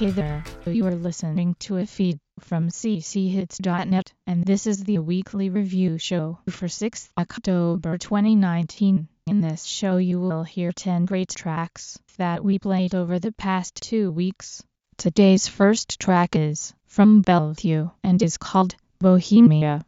Hey there, you are listening to a feed from cchits.net, and this is the weekly review show for 6th October 2019. In this show you will hear 10 great tracks that we played over the past two weeks. Today's first track is from Bellevue and is called Bohemia.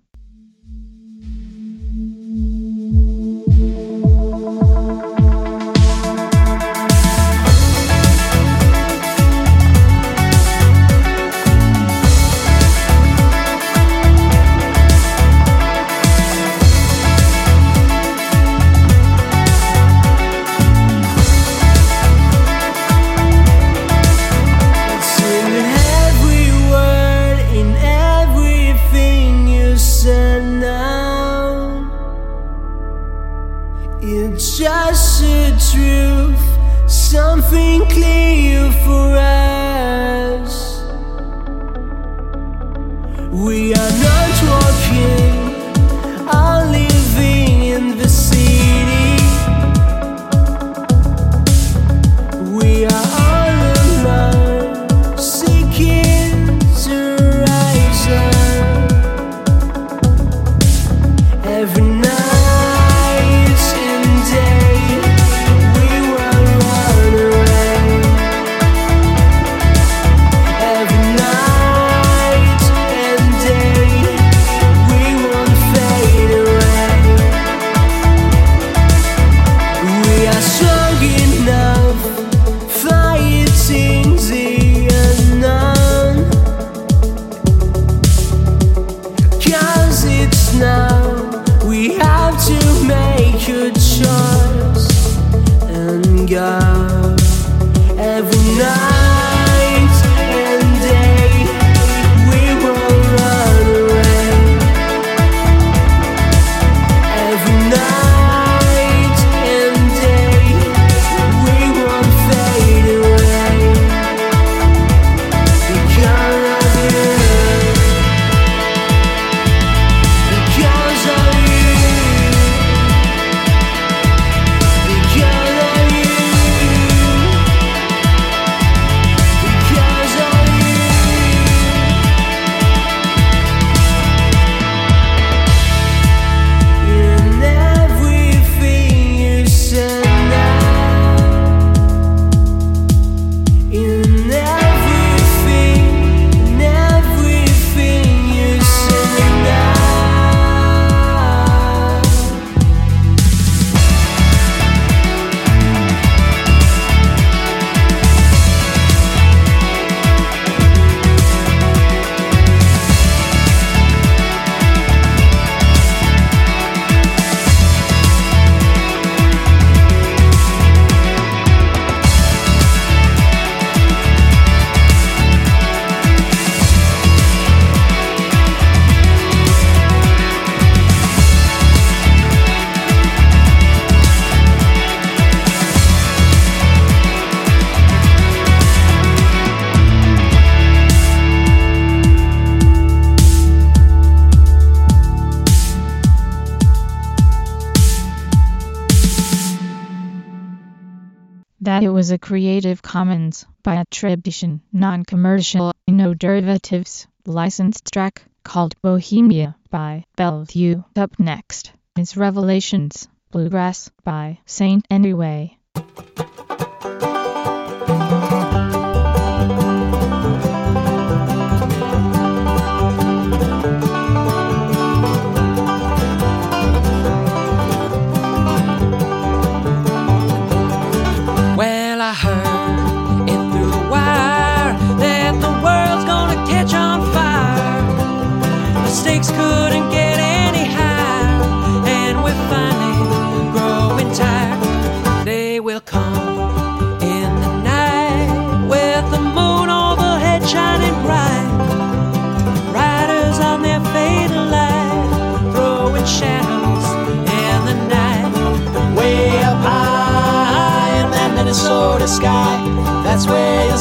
Creative Commons by attribution, non-commercial, no derivatives, licensed track called Bohemia by Bellevue. Up next is Revelations, Bluegrass by Saint Anyway.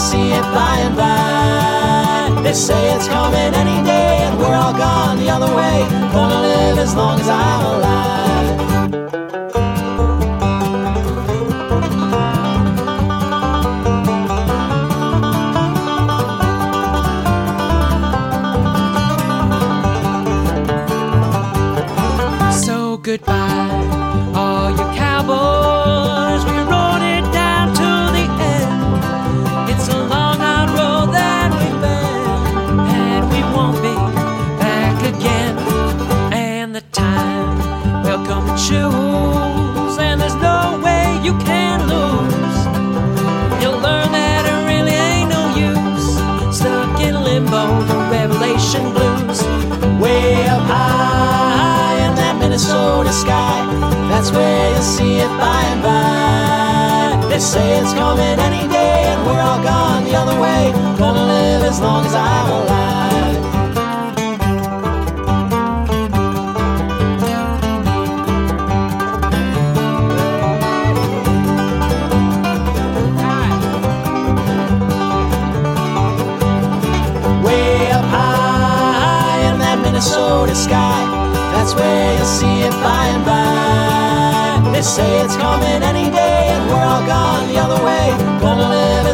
See it by and by. They say it's coming any day, and we're all gone the other way. Gonna live as long as I'm alive.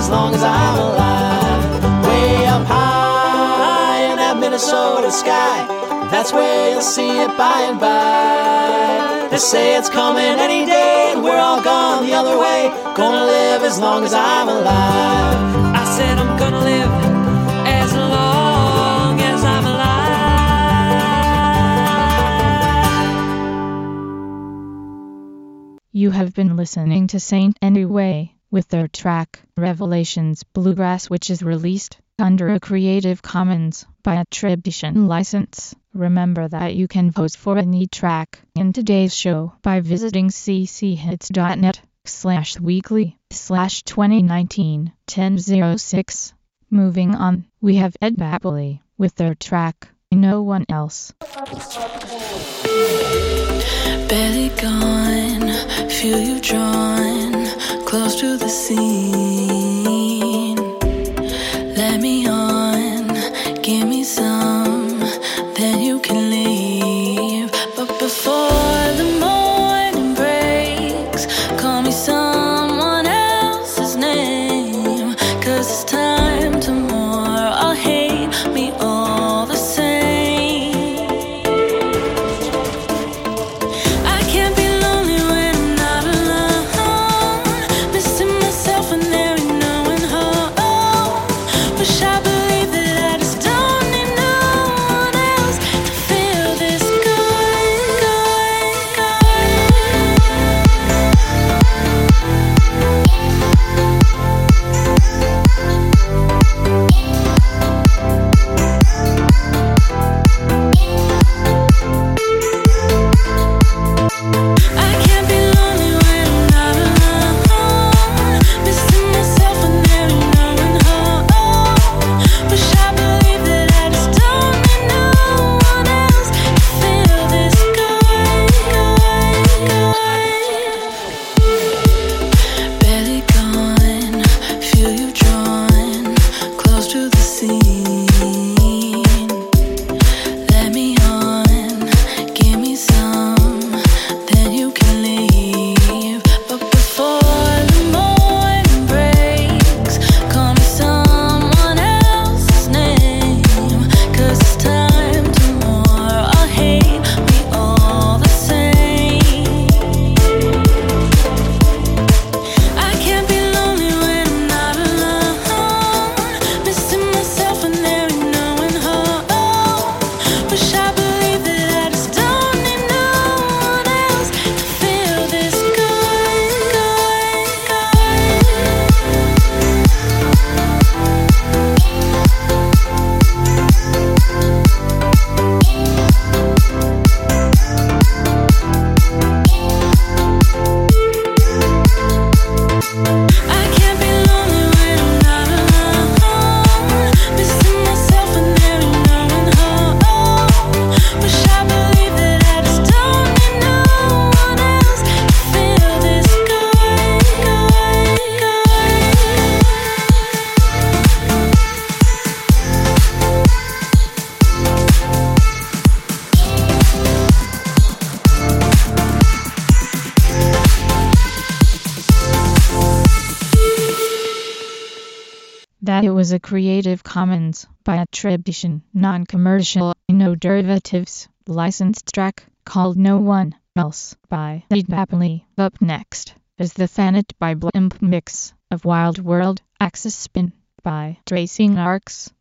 as long as I'm alive. Way up high in that Minnesota sky, that's where you'll see it by and by. They say it's coming any day, and we're all gone the other way. Gonna live as long as I'm alive. I said I'm gonna live as long as I'm alive. You have been listening to Saint Anyway with their track Revelations Bluegrass which is released under a Creative Commons by attribution license. Remember that you can vote for any track in today's show by visiting cchits.net slash weekly slash 2019 1006. Moving on, we have Ed Bapley with their track No One Else. Barely gone, feel you drawn close to the sea. By by attribution, non-commercial, no derivatives, licensed track called No One Else by Idapoli. Up next is the Thanet by Blimp mix of Wild World Axis Spin by Tracing Arcs.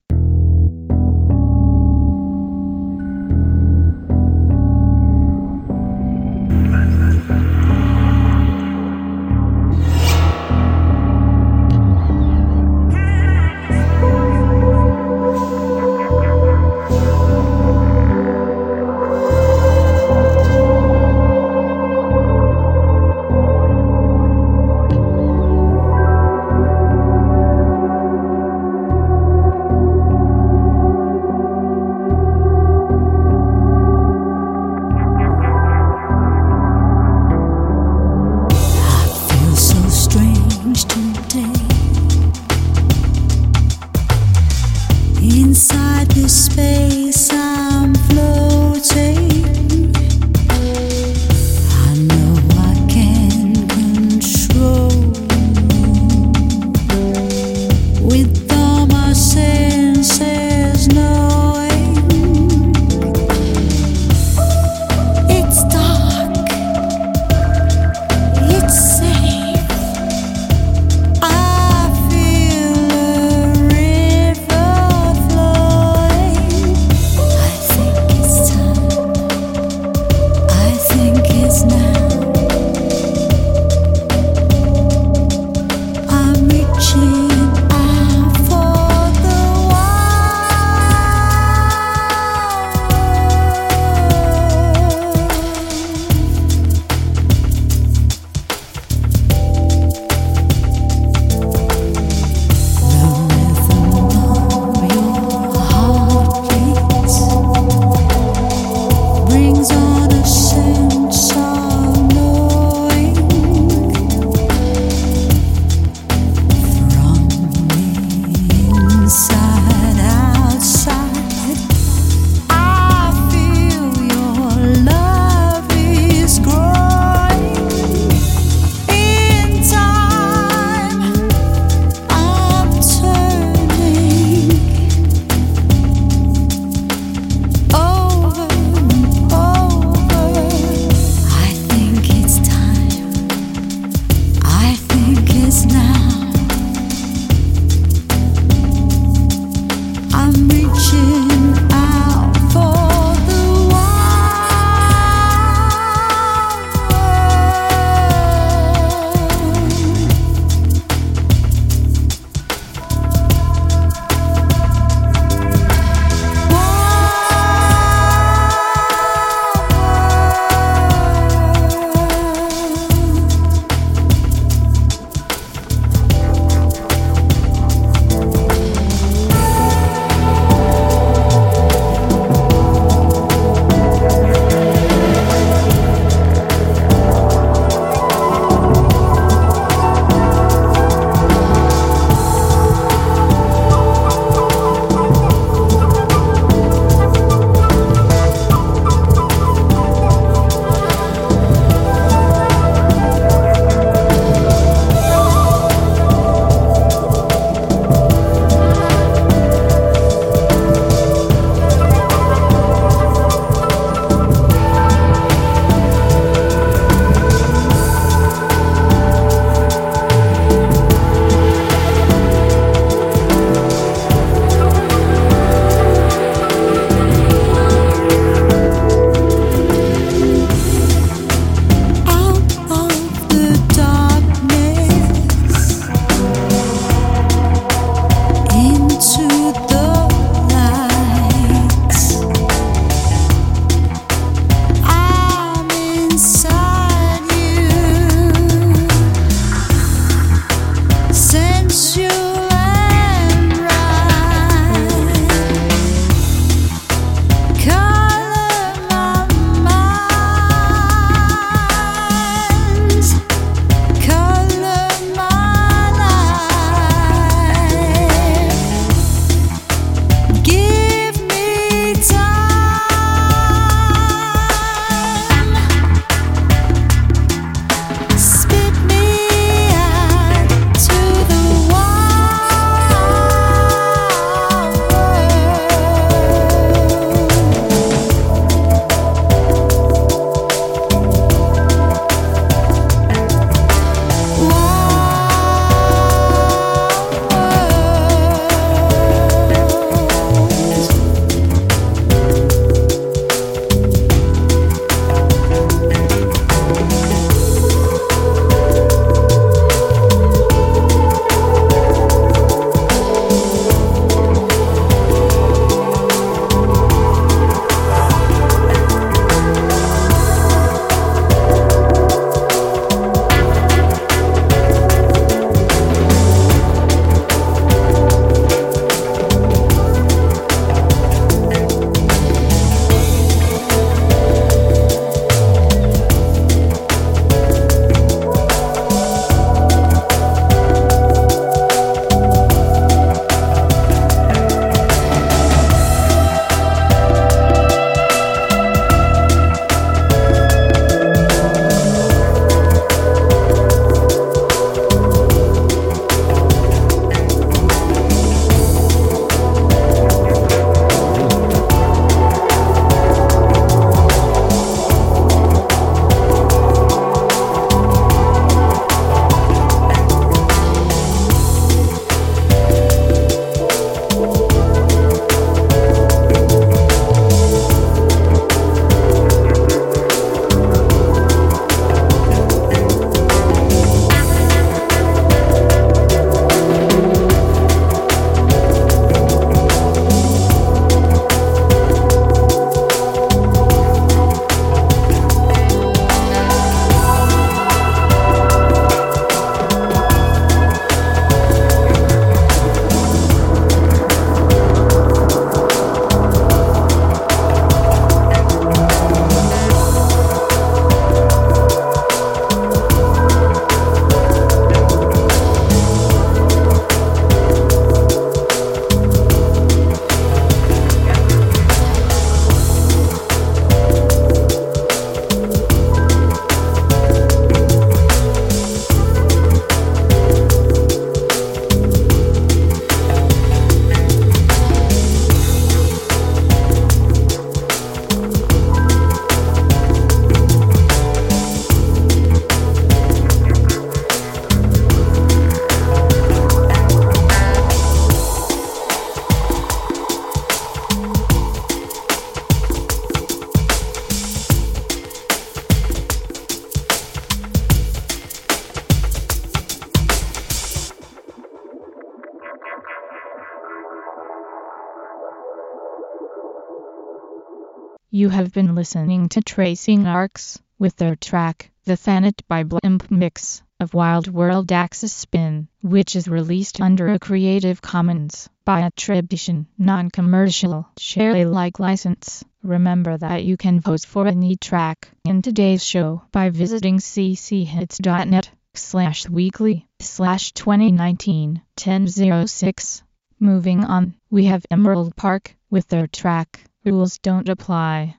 You have been listening to Tracing Arcs with their track, The Thanet by Blimp Mix of Wild World Axis Spin, which is released under a Creative Commons by attribution, non-commercial, share Alike license. Remember that you can vote for any track in today's show by visiting cchits.net slash weekly slash 2019 1006. Moving on, we have Emerald Park with their track rules don't apply.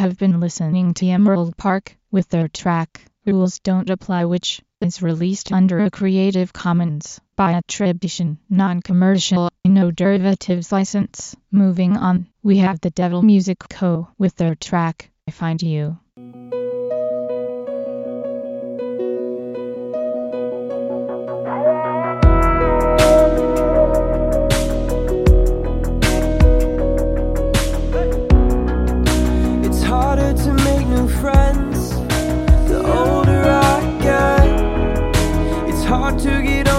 have been listening to Emerald Park with their track Rules Don't Apply which is released under a Creative Commons by attribution, non-commercial, no derivatives license. Moving on, we have The Devil Music Co. with their track I Find You. hard to get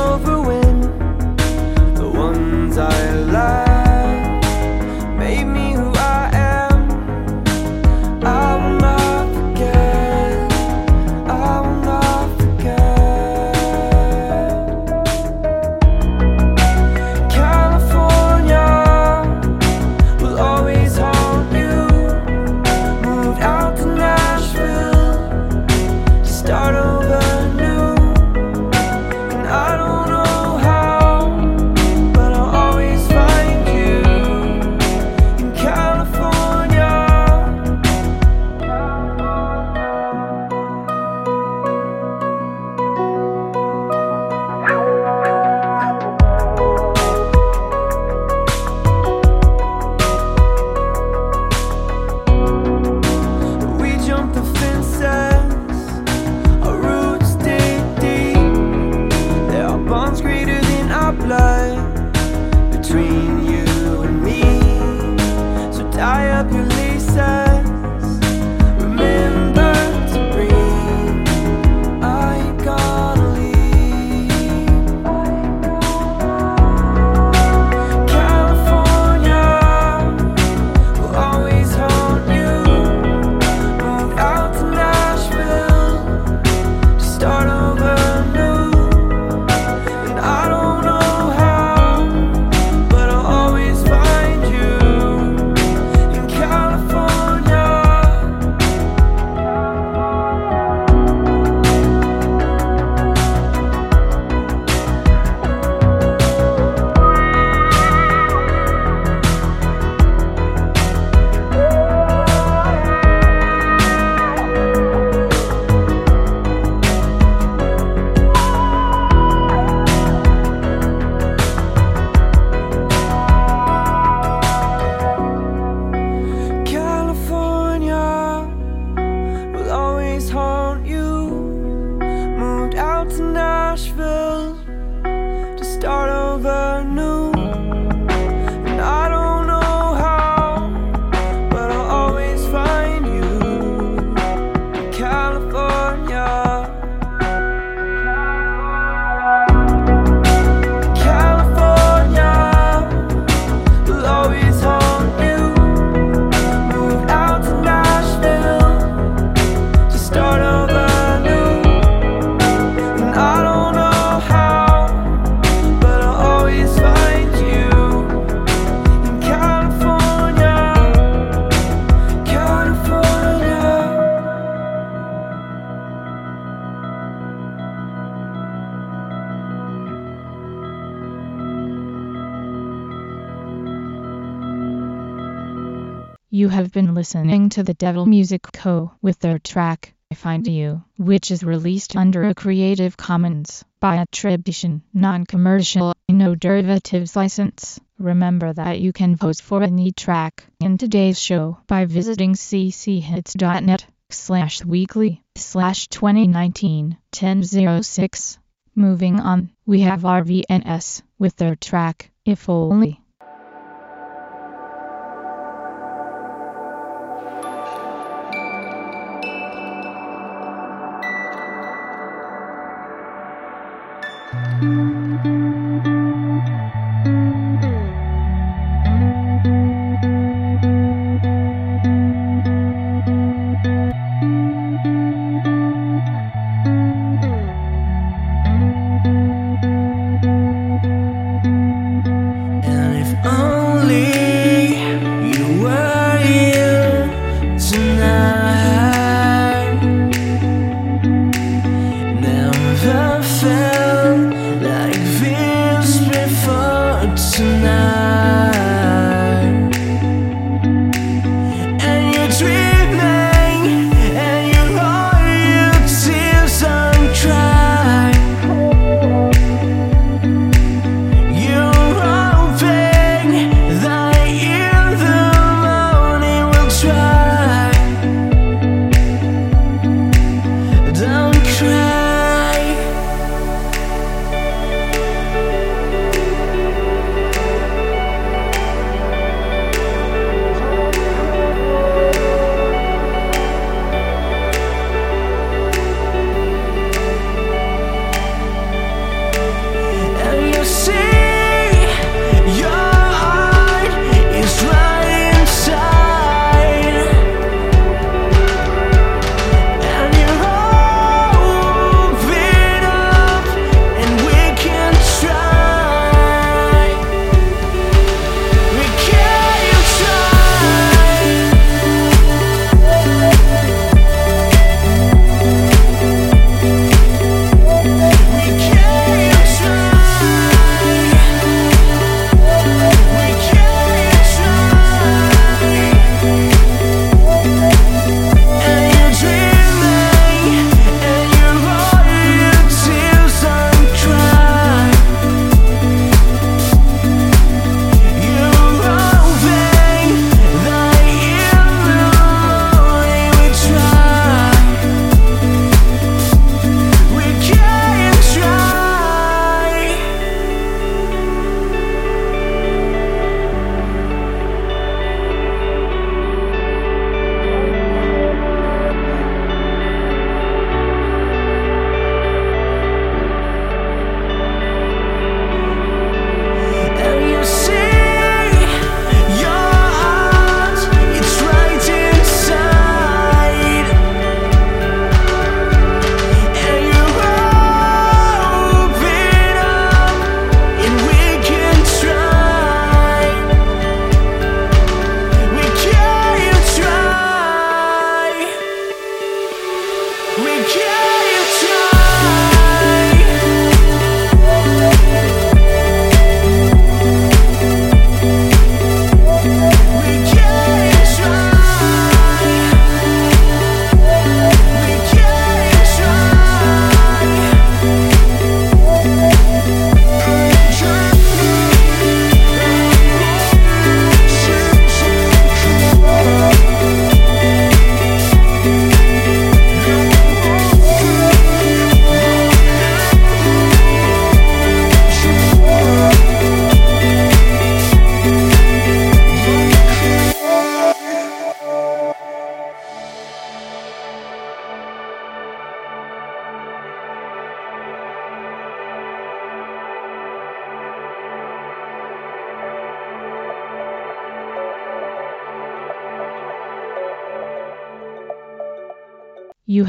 have been listening to the Devil Music Co. with their track, I Find You, which is released under a Creative Commons by attribution, non-commercial, no derivatives license. Remember that you can vote for any track in today's show by visiting cchits.net slash weekly slash 2019 1006. Moving on, we have RVNS with their track, If Only.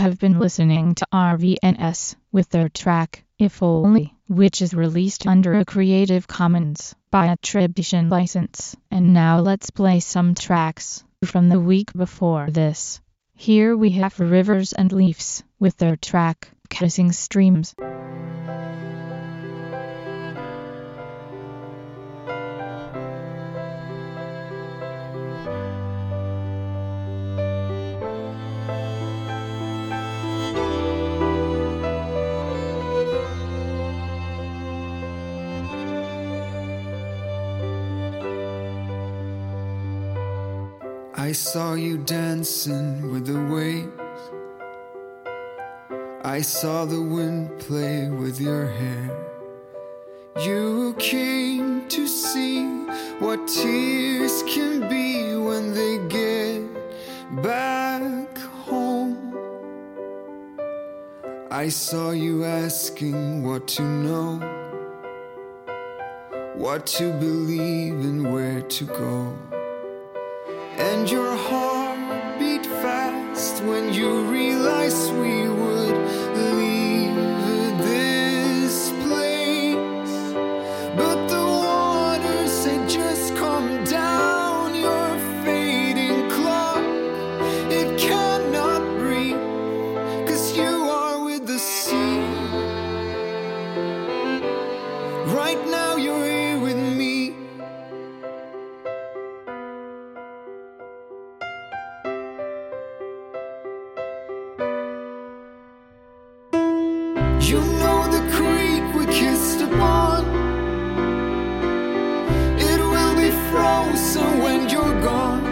Have been listening to RVNS with their track, If Only, which is released under a Creative Commons by attribution license. And now let's play some tracks from the week before this. Here we have Rivers and Leafs with their track, Kissing Streams. I saw you dancing with the waves. I saw the wind play with your hair. You came to see what tears can be when they get back home. I saw you asking what to know, what to believe, and where to go. And your heart beat fast when you realized we would You know the creek we kissed upon. It will be frozen when you're gone.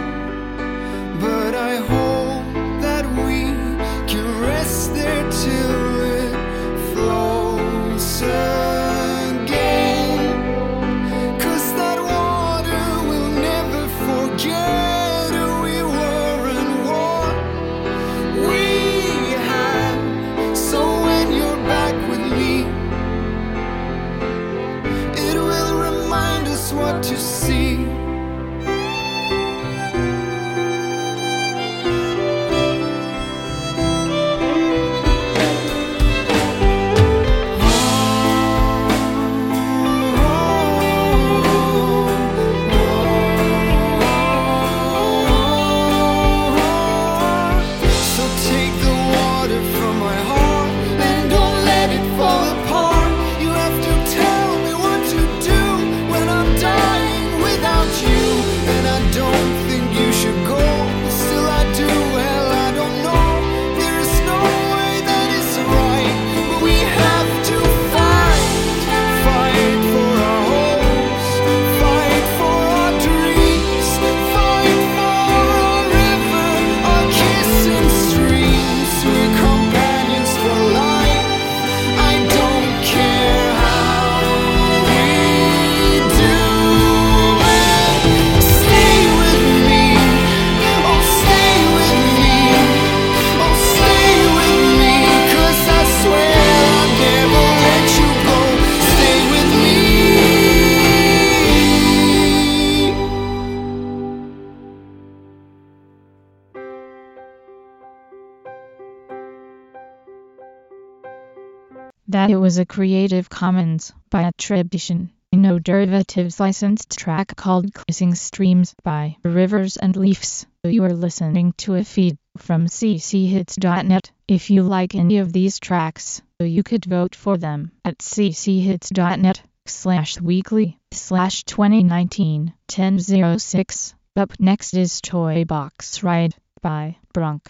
Was a Creative Commons by attribution, no derivatives licensed track called Kissing Streams by Rivers and Leafs. You are listening to a feed from cchits.net. If you like any of these tracks, you could vote for them at cchits.net slash weekly slash 2019 1006. Up next is Toy Box Riot by Brunk.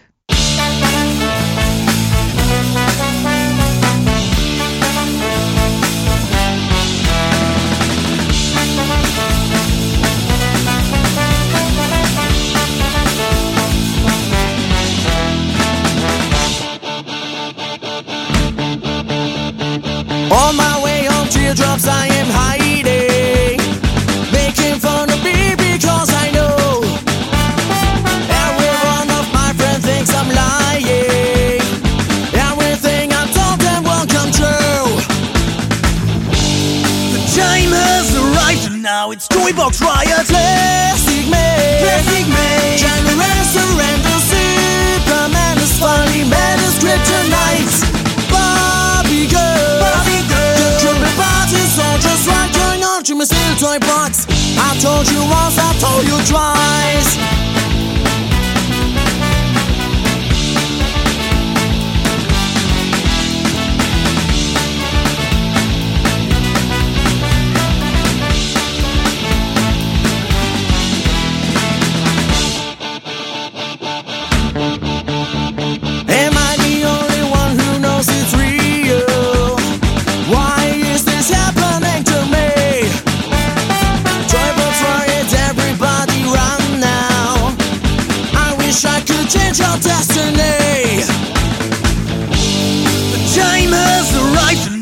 I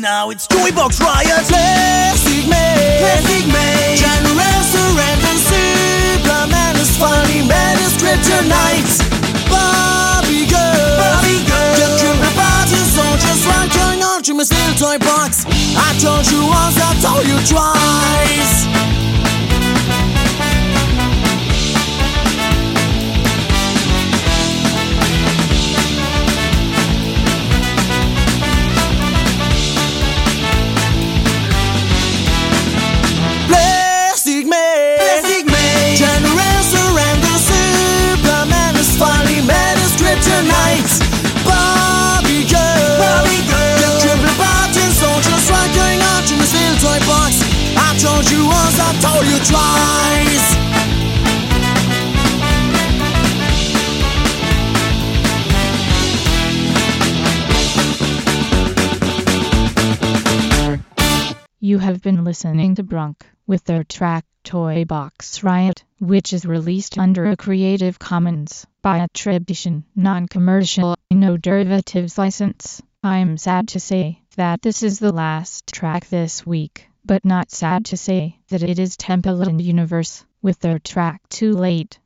now it's Joybox Riot. Plastic Man, Plastic Man, General Surrender, Superman is funny, man is kryptonite. Barbie girl, Barbie girl, get triple parties, soldiers run, going on to my little toy box. I told you once, I told you twice. Toy box. I told you once, I told you twice. You have been listening to Brunk with their track Toy Box Riot, which is released under a Creative Commons by attribution, non-commercial, no derivatives license. I'm sad to say that this is the last track this week, but not sad to say that it is Temple and Universe with their track Too Late.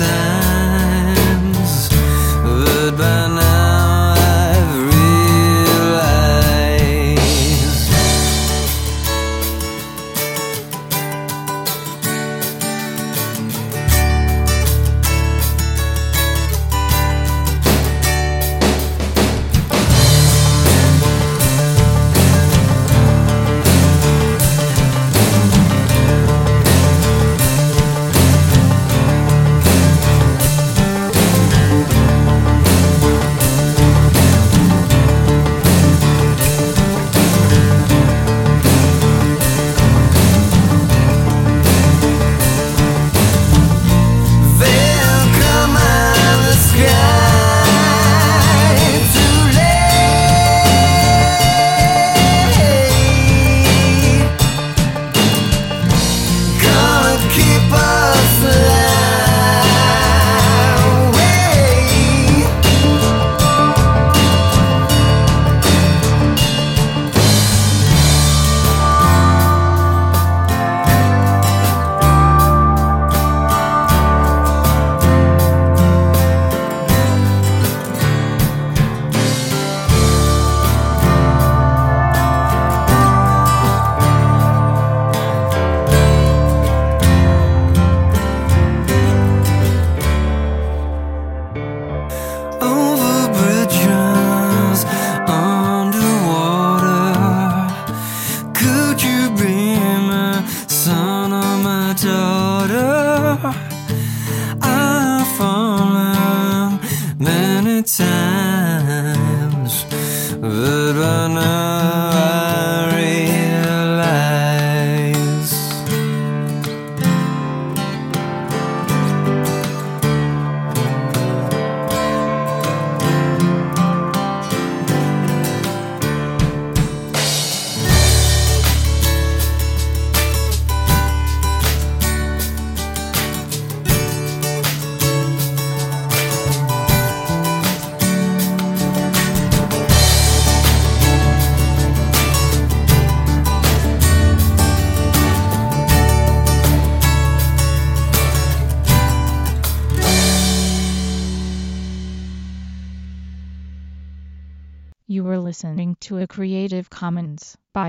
Many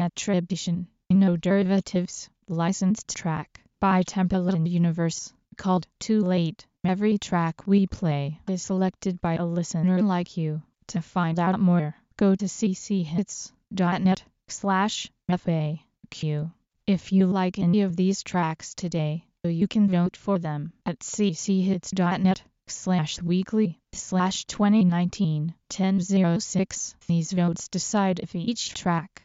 attribution, no derivatives, licensed track by Temple and Universe called Too Late. Every track we play is selected by a listener like you. To find out more, go to cchits.net slash FAQ. If you like any of these tracks today, you can vote for them at cchits.net slash weekly slash 2019 1006. These votes decide if each track